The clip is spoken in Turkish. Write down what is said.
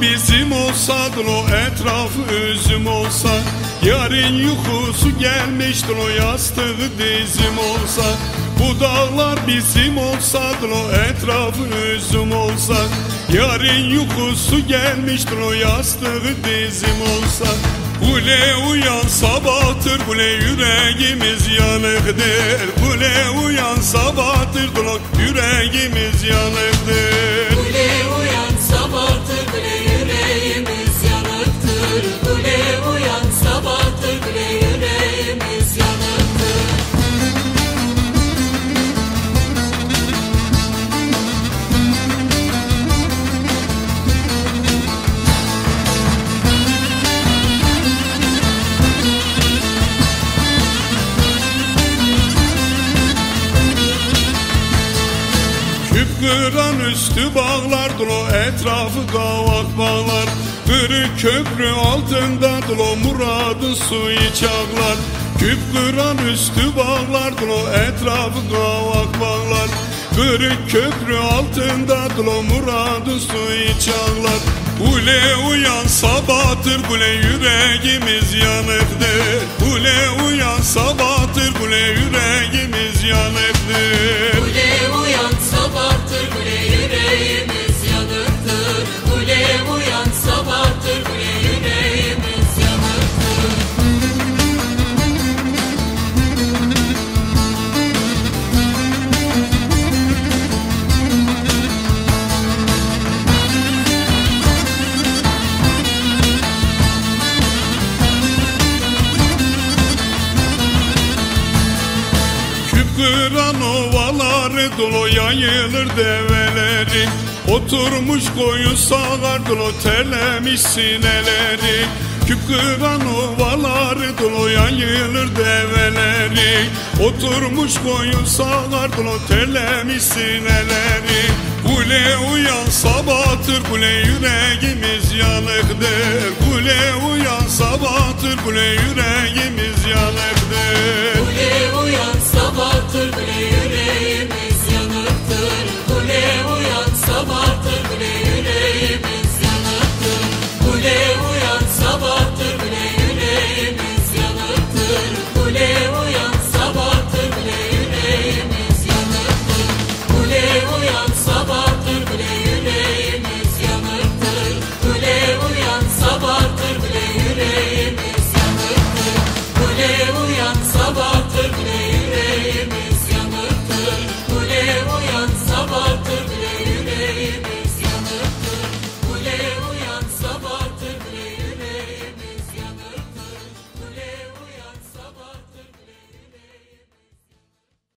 bizim olsa o etrafı üzüm olsa Yarın yuhusu gelmiştir o yastığı dizim olsa. Bu dağlar bizim olsa o etrafı üzüm olsa Yarın yuhusu gelmiştir o yastığı dizim olsa. Kule uyan sabahtır kule yüreğimiz yanıktır. Kule uyan sabahtır dolak yüreğimiz yanıktır kıran üstü bağlar dolu etrafı kavak bağlar. Kırık köprü altında dolu muradın suyu çağlar Küp kıran üstü bağlar dolu etrafı kavak bağlar. Kırık köprü altında dolu muradın suyu çağlar Kule uyan sabahtır kule yüreğimiz yanıktır Kule uyan sabahtır kule yüreğimiz yanıktır kıran ovaları dolu yayılır develeri. Oturmuş koyun sağar dolu terlemiş sineleri Küp kıran ovaları dolu yayılır develeri. Oturmuş koyun sağar dolu terlemiş sineleri Kule uyan sabahtır kule yüreğimiz yanıktır. Kule uyan sabahtır kule yüreğimiz yanıktır. Kule sabahtır kule